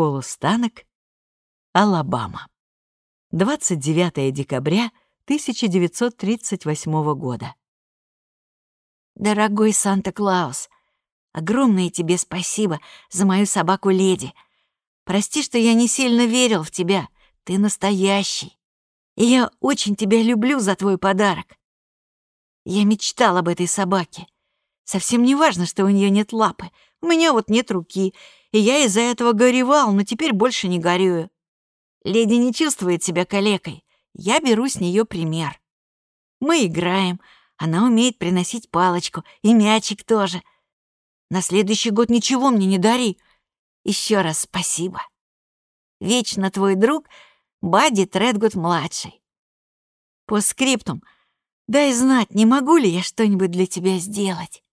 Полустанок, Алабама. 29 декабря 1938 года. Дорогой Санта-Клаус, огромное тебе спасибо за мою собаку-леди. Прости, что я не сильно верил в тебя. Ты настоящий. И я очень тебя люблю за твой подарок. Я мечтал об этой собаке. Совсем не важно, что у нее нет лапы. У меня вот нет руки. И я из-за этого горевал, но теперь больше не горюю. Леди не чувствует себя калекой. Я беру с нее пример. Мы играем. Она умеет приносить палочку. И мячик тоже. На следующий год ничего мне не дари. Еще раз спасибо. Вечно твой друг Бадди Тредгуд-младший. По скриптум. Дай знать, не могу ли я что-нибудь для тебя сделать.